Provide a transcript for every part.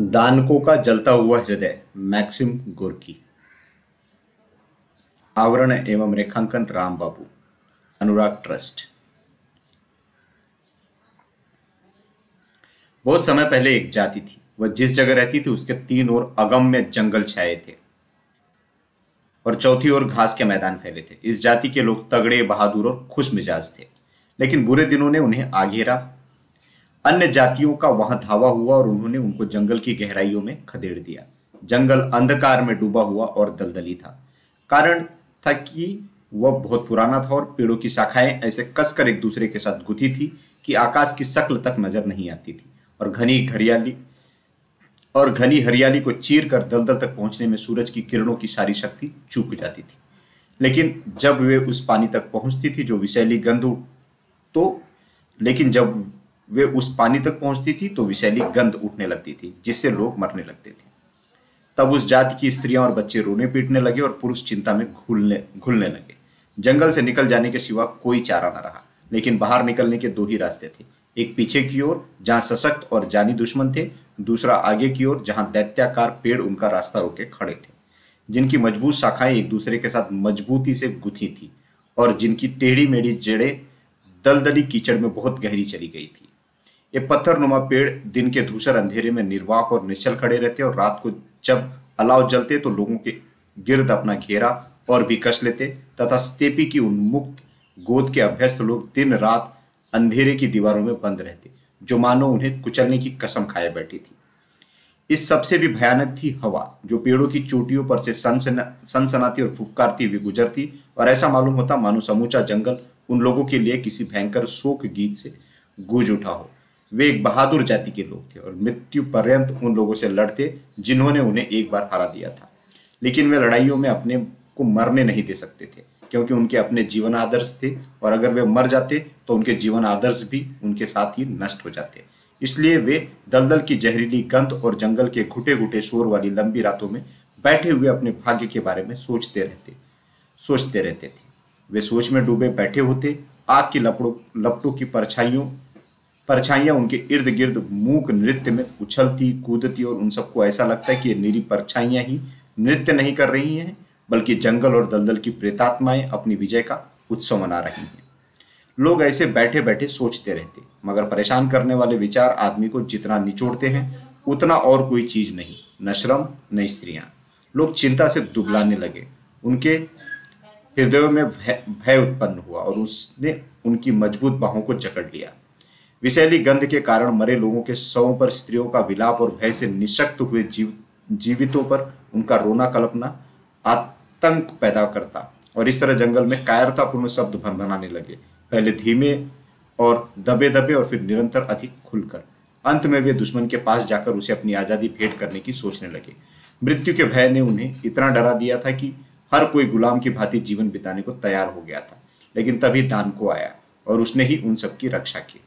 दानकों का जलता हुआ हृदय, मैक्सिम गोर्की। आवरण एवं रेखांकन राम बाबू अनुराग ट्रस्ट। बहुत समय पहले एक जाति थी। वह जिस जगह रहती थी, उसके तीन ओर अगम्य जंगल छाए थे। और चौथी ओर घास के मैदान फैले थे। इस जाति के लोग तगड़े, बहादुर और खुश मिजाज थे। लेकिन बुरे दिनों ने उन्हें आघेरा अन्य जातियों का वहाँ धावा हुआ और उन्होंने उनको जंगल की गहराइयों में खदेड़ दिया। जंगल अंधकार में डूबा हुआ और दलदली था। कारण था कि वह बहुत पुराना था और पेड़ों की शाखाएँ ऐसे कसकर एक दूसरे के साथ गुथी थी कि आकाश की शक्ल तक नज़र नहीं आती थी और घनी हरियाली और घनी हरियाली को चीर कर दलदल तक पहुँचने में सूरज की किरणों की सारी शक्ति चूक जाती थी। लेकिन जब वे उस पानी तक पहुँचती थी जो विषैली गंध तो लेकिन जब वे उस पानी तक पहुँचती थी तो विषैली गंध उठने लगती थी, जिससे लोग मरने लगते थे। तब उस जाति की स्त्रियाँ और बच्चे रोने पीटने लगे और पुरुष चिंता में घुलने घुलने लगे। जंगल से निकल जाने के सिवा कोई चारा न रहा, लेकिन बाहर निकलने के दो ही रास्ते थे। एक पीछे की ओर, जहाँ सशक्त और जानी दुश्मन थे, दूसरा आगे की ओर, जहाँ दैत्याकार पेड़ उनका रास्ता रोके खड़े थे। जिनकी मज़बूत शाखाएँ एक दूसरे के साथ मजबूती से गुथी थी, और जिनकी टेढ़ी मेढ़ी जड़ें दलदली कीचड़ में बहुत गहरी चली गई थी। ये पत्थर नुमा पेड़ दिन के धूसर अंधेरे में निर्वाक और निश्चल खड़े रहते और रात को जब अलाव जलते तो लोगों के गिर्द अपना घेरा और भी कस लेते तथा स्तेपी की उन्मुक्त गोद के अभ्यस्त लोग दिन रात अंधेरे की दीवारों में बंद रहते जो मानो उन्हें कुचलने की कसम खाए बैठी थी। इस सबसे भी भयानक थी हवा, जो पेड़ों की चोटियों पर से सनसना, सनसनाती और फुफकारती हुई गुजरती, और ऐसा मालूम होता मानो समूचा जंगल उन लोगों के लिए किसी भयंकर शोक गीत से गूंज उठा हो। वे एक बहादुर जाति के लोग थे और मृत्यु पर्यंत उन लोगों से लड़ते जिन्होंने उन्हें एक बार हरा दिया था। लेकिन वे लड़ाइयों में अपने को मरने नहीं दे सकते थे, क्योंकि उनके अपने जीवन आदर्श थे और अगर वे मर जाते तो उनके जीवन आदर्श भी उनके साथ ही नष्ट हो जाते। इसलिए वे दलदल की जहरीली गंध और जंगल के घुटे घुटे शोर वाली लंबी रातों में बैठे हुए अपने भाग्य के बारे में सोचते रहते सोचते रहते थे। वे सोच में डूबे बैठे होते, आग की लपड़ों, लपटों की परछाइयों परछाइयाँ उनके इर्द गिर्द मूक नृत्य में उछलती, कूदती और उन सबको ऐसा लगता है कि ये निरी परछाइयाँ ही नृत्य नहीं कर रही हैं, बल्कि जंगल और दलदल की प्रेतात्माएँ अपनी विजय का उत्सव मना रही हैं। लोग ऐसे बैठे बैठे सोचते रहते मगर परेशान करने वाले विचार आदमी को जितना निचोड़ते हैं, उतना और कोई चीज़ नहीं, न श्रम, न स्त्रियाँ। लोग चिंता से दुबलाने लगे। उनके हृदयों में भय उत्पन्न हुआ और उसने उनकी मज़बूत बाहों को जकड़ लिया। विषैली गंध के कारण मरे लोगों के शवों पर स्त्रियों का विलाप और भय से निशक्त हुए जीव, जीवितों पर उनका रोना कल्पना आतंक पैदा करता और इस तरह जंगल में कायरतापूर्ण शब्द भन बनाने लगे। पहले धीमे और दबे दबे और फिर निरंतर अधिक खुलकर। अंत में वे दुश्मन के पास जाकर उसे अपनी आज़ादी भेंट करने की सोचने लगे। मृत्यु के भय ने उन्हें इतना डरा दिया था कि हर कोई गुलाम की भांति जीवन बिताने को तैयार हो गया था, लेकिन तभी दान को आया और उसने ही उन सबकी रक्षा की।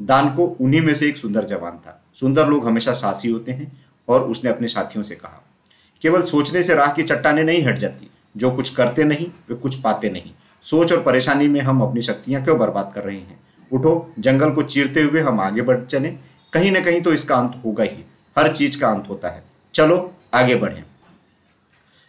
दान को उन्हीं में से एक सुंदर जवान था। सुंदर लोग हमेशा सासी होते हैं और उसने अपने साथियों से कहा, केवल सोचने से राह की चट्टाने नहीं हट जाती। जो कुछ करते नहीं, वे कुछ पाते नहीं। सोच और परेशानी में हम अपनी शक्तियाँ क्यों बर्बाद कर रहे हैं? उठो, जंगल को चीरते हुए हम आगे बढ़ चले। कहीं ना कहीं तो इसका अंत होगा ही। हर चीज़ का अंत होता है। चलो, आगे बढ़ें।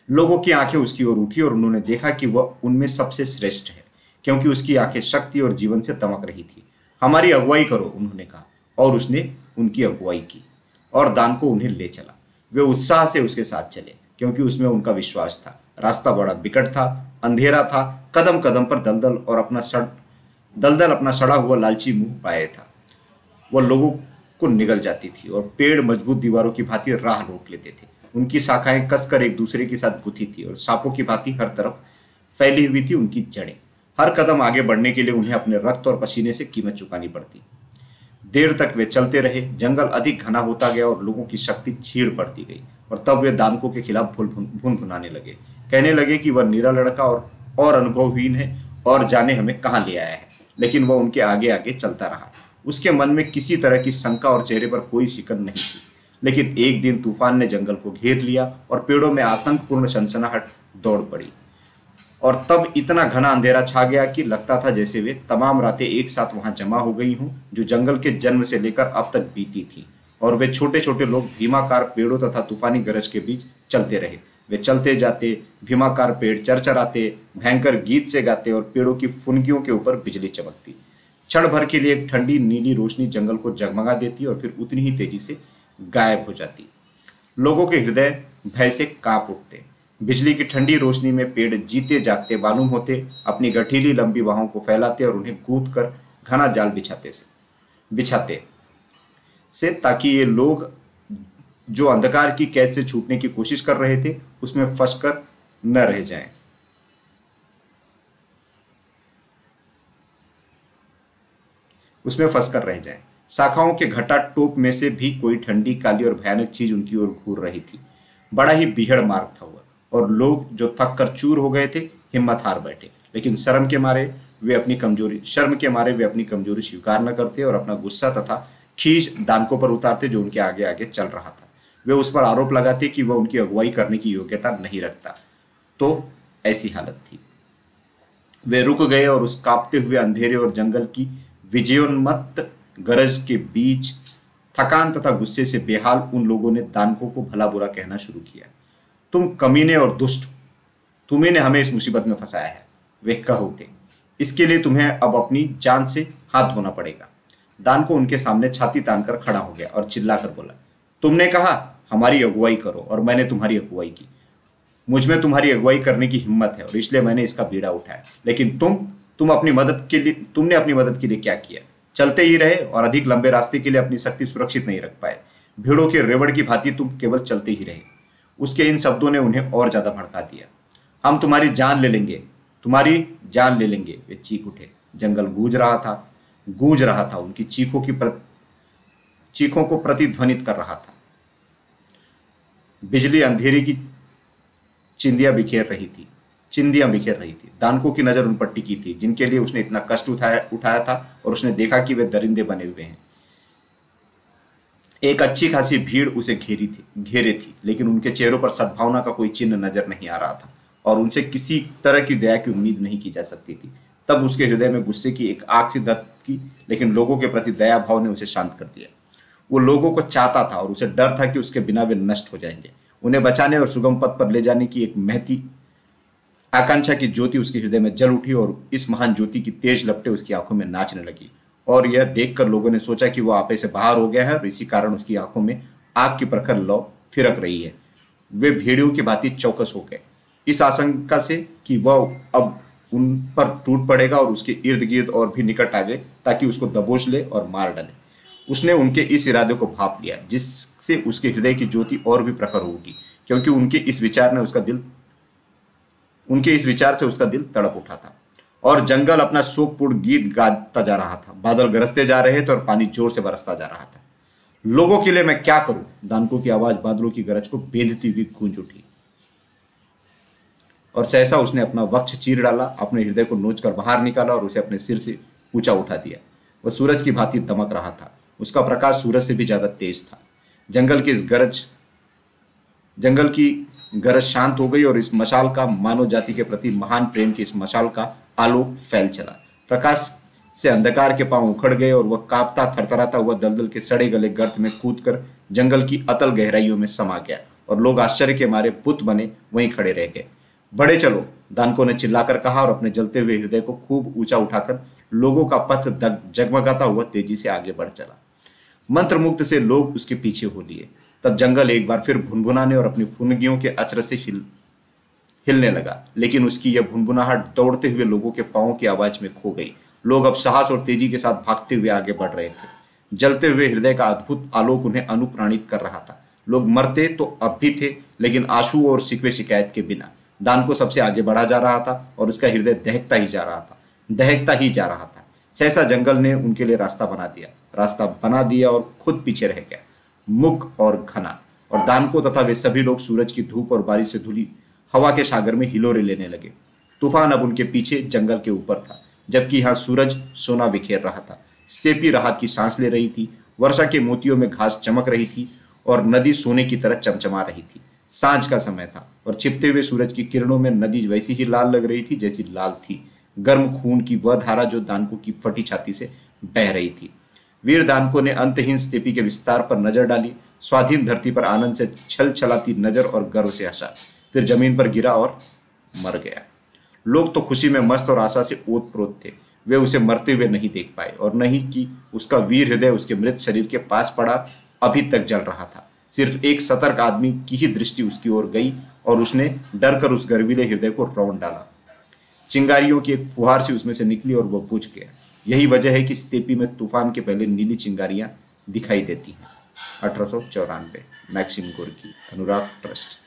लोगों की आँखें उसकी ओर उठी और उन्होंने देखा कि वह उनमें सबसे श्रेष्ठ है, क्योंकि उसकी आँखें शक्ति और जीवन से तमक रही थी। हमारी अगुवाई करो, उन्होंने कहा। और उसने उनकी अगुवाई की और दान को उन्हें ले चला। वे उत्साह से उसके साथ चले, क्योंकि उसमें उनका विश्वास था। रास्ता बड़ा बिकट था, अंधेरा था कदम कदम पर दलदल और अपना सड़, दलदल अपना सड़ा हुआ लालची मुँह पाए था। वह लोगों को निगल जाती थी और पेड़ मज़बूत दीवारों की भांति राह रोक लेते थे। उनकी शाखाएँ कसकर एक दूसरे के साथ गुथी थी और सांपों की भांति हर तरफ़ फैली हुई थी उनकी जड़ें। हर कदम आगे बढ़ने के लिए उन्हें अपने रक्त और पसीने से कीमत चुकानी पड़ती। देर तक वे चलते रहे, जंगल अधिक घना होता गया और लोगों की शक्ति छीड़ पड़ती गई, और तब वे दानकों के खिलाफ भूल भुन भुनाने लगे। कहने लगे कि वह निरा लड़का और और अनुभवहीन है और जाने हमें कहाँ ले आया है। लेकिन वह उनके आगे आगे चलता रहा। उसके मन में किसी तरह की शंका और चेहरे पर कोई शिकन नहीं थी। लेकिन एक दिन तूफ़ान ने जंगल को घेर लिया और पेड़ों में आतंकपूर्ण सनसनाहट दौड़ पड़ी। और तब इतना घना अंधेरा छा गया कि लगता था जैसे वे तमाम रातें एक साथ वहाँ जमा हो गई हों, जो जंगल के जन्म से लेकर अब तक बीती थी। और वे छोटे छोटे लोग भीमाकार पेड़ों तथा तूफानी गरज के बीच चलते रहे। वे चलते जाते, भीमाकार पेड़ चरचराते, भयंकर गीत से गाते और पेड़ों की फुनगियों के ऊपर बिजली चमकती। क्षण भर के लिए एक ठंडी, नीली रोशनी जंगल को जगमगा देती और फिर उतनी ही तेज़ी से गायब हो जाती। लोगों के हृदय भय से काँप उठते। बिजली की ठंडी रोशनी में पेड़ जीते जागते मालूम होते, अपनी गठीली लंबी बाहों को फैलाते और उन्हें कूद कर घना जाल बिछाते से बिछाते से, ताकि ये लोग जो अंधकार की कैद से छूटने की कोशिश कर रहे थे, उसमें फंसकर न रह जाएँ। उसमें फंसकर रह जाएँ। शाखाओं के घटा टोप में से भी कोई ठंडी, काली और भयानक चीज़ उनकी ओर घूर रही थी बड़ा ही बिहड़ मार्ग था वह और लोग जो थक कर चूर हो गए थे, हिम्मत हार बैठे। लेकिन शर्म के मारे वे अपनी कमज़ोरी, शर्म के मारे वे अपनी कमज़ोरी स्वीकार न करते और अपना गुस्सा तथा खींच दानकों पर उतारते जो उनके आगे आगे चल रहा था। वे उस पर आरोप लगाते कि वह उनकी अगुवाई करने की योग्यता नहीं रखता। तो ऐसी हालत थी। वे रुक गए और उस कांपते हुए अंधेरे और जंगल की विजयोन्मत्त गरज के बीच थकान तथा गुस्से से बेहाल उन लोगों ने दानकों को भला बुरा कहना शुरू किया। तुम कमीने और दुष्ट तुम्हें हमें इस मुसीबत में फंसाया है। वे कह उठे। इसके लिए तुम्हें अब अपनी जान से हाथ धोना पड़ेगा। दान को उनके सामने छाती तान कर खड़ा हो गया और चिल्लाकर बोला, तुमने कहा, हमारी अगुवाई करो और मैंने तुम्हारी अगुवाई की। मुझमें तुम्हारी अगुवाई करने की हिम्मत है और इसलिए मैंने इसका बीड़ा उठाया। लेकिन तुम तुम अपनी मदद के लिए, तुमने अपनी मदद के लिए क्या किया? चलते ही रहे और अधिक लंबे रास्ते के लिए अपनी शक्ति सुरक्षित नहीं रख पाए। भीड़ों के रेवड़ की भांति तुम केवल चलते ही रहे। उसके इन शब्दों ने उन्हें और ज़्यादा भड़का दिया। हम तुम्हारी जान ले लेंगे, तुम्हारी जान ले लेंगे। वे चीख उठे। जंगल गूंज रहा था, गूंज रहा था। उनकी चीखों की चीखों को प्रतिध्वनित कर रहा था। बिजली अंधेरी की चिंदियाँ बिखेर रही थी, चिंदियाँ बिखेर रही थी। दानकों की नज़र उन पर टिकी थी, जिनके लिए उसने इतना कष्ट उठाया उठाया था और उसने देखा कि वे दरिंदे बने हुए हैं। एक अच्छी खासी भीड़ उसे घेरी थी, घेरे थी, लेकिन उनके चेहरों पर सद्भावना का कोई चिन्ह नज़र नहीं आ रहा था और उनसे किसी तरह की दया की उम्मीद नहीं की जा सकती थी। तब उसके हृदय में गुस्से की एक आग सी दत्त की, लेकिन लोगों के प्रति दया भाव ने उसे शांत कर दिया। वो लोगों को चाहता था और उसे डर था कि उसके बिना वे नष्ट हो जाएँगे। उन्हें बचाने और सुगम पथ पर ले जाने की एक महती आकांक्षा की ज्योति उसके हृदय में जल उठी और इस महान ज्योति की तेज लपटे उसकी आँखों में नाचने लगी। और यह देखकर लोगों ने सोचा कि वह आपे से बाहर हो गया है और इसी कारण उसकी आँखों में आग की प्रखर लौ थिरक रही है। वे भेड़ियों की भांति चौकस हो गए। इस आशंका से कि वह अब उन पर टूट पड़ेगा और उसके इर्द गिर्द और भी निकट आ गए ताकि उसको दबोच ले और मार डाले। उसने उनके इस इरादे को भाप लिया, जिससे उसके हृदय की ज्योति और भी प्रखर हो उठी क्योंकि उनके इस विचार ने उसका दिल, उनके इस विचार से उसका दिल तड़प उठा था। और जंगल अपना शोकपूर्ण गीत गाता जा रहा था। बादल गरजते जा रहे थे और पानी ज़ोर से बरसता जा रहा था। लोगों के लिए मैं क्या करूँ? दानकों की आवाज़, बादलों की गरज को बेंधती हुई गूंज उठी। और सहसा उसने अपना वक्ष चीर डाला, अपने हृदय को नोच कर बाहर निकाला और उसे अपने सिर से ऊँचा उठा दिया। वह सूरज की भांति दमक रहा था। उसका प्रकाश सूरज से भी ज़्यादा तेज था। जंगल की इस गरज, जंगल की गरज शांत हो गई और इस मशाल का, मानव जाति के प्रति महान प्रेम की इस मशाल का आलोक फैल चला। प्रकाश से अंधकार के पाँव उखड़ गए और वह कांपता, थरथराता हुआ दलदल के सड़े गले गर्त में कूदकर जंगल की अतल गहराइयों में समा गया और लोग आश्चर्य के मारे पुत बने वहीं खड़े रह गए। बड़े चलो, दानकों ने चिल्लाकर कहा और अपने जलते हुए हृदय को खूब ऊँचा उठाकर लोगों का पथ जगमगाता हुआ तेज़ी से आगे बढ़ चला। मंत्र मुक्त से लोग उसके पीछे हो लिए। तब जंगल एक बार फिर भुनभुनाने और अपनी फुनगियों के अचर से हिलने लगा। लेकिन उसकी यह भुनभुनाहट दौड़ते हुए लोगों के पाओं की आवाज़ में खो गई। लोग अब साहस और तेज़ी के साथ भागते हुए आगे बढ़ रहे थे। जलते हुए हृदय का अद्भुत आलोक उन्हें अनुप्राणित कर रहा था। लोग मरते तो अब भी थे, लेकिन आँसू और सिकवे शिकायत के बिना। दान को सबसे आगे बढ़ा जा रहा था और उसका हृदय दहकता ही जा रहा था। दहकता ही जा रहा था। सहसा जंगल ने उनके लिए रास्ता बना दिया। रास्ता बना दिया और खुद पीछे रह गया। मुख और घना। और दान को तथा वे सभी लोग सूरज की धूप और बारिश से धुली हवा के सागर में हिलोरे लेने लगे। तूफ़ान अब उनके पीछे जंगल के ऊपर था, जबकि यहाँ सूरज सोना बिखेर रहा था। स्टेपी राहत की सांस ले रही थी, वर्षा के मोतियों में घास चमक रही थी और नदी सोने की तरह चमचमा रही थी। साँझ का समय था और छिपते हुए सूरज की किरणों में नदी वैसी ही लाल लग रही थी जैसी लाल थी। गर्म खून की वह धारा जो दानको की फटी छाती से बह रही थी। वीर दानको ने अंतहीन स्थिति के विस्तार पर नज़र डाली। स्वाधीन धरती पर आनंद से छल छलाती नज़र और गर्व से हंसा। फिर ज़मीन पर गिरा और मर गया। लोग तो खुशी में मस्त और आशा से ओत प्रोत थे। वे उसे मरते हुए नहीं देख पाए और नहीं कि उसका वीर हृदय उसके मृत शरीर के पास पड़ा, अभी तक जल रहा था। सिर्फ़ एक सतर्क आदमी की ही दृष्टि उसकी ओर गई और उसने डर कर उस गर्वीले हृदय को रौन डाला। चिंगारियों की एक फुहार सी उसमें से निकली और वह बुझ गया। यही वजह है कि स्तेपी में तूफ़ान के पहले नीली चिंगारियाँ दिखाई देती हैं। अठारह सौ चौरानवे, मैक्सिम गोरकी, अनुराग ट्रस्ट।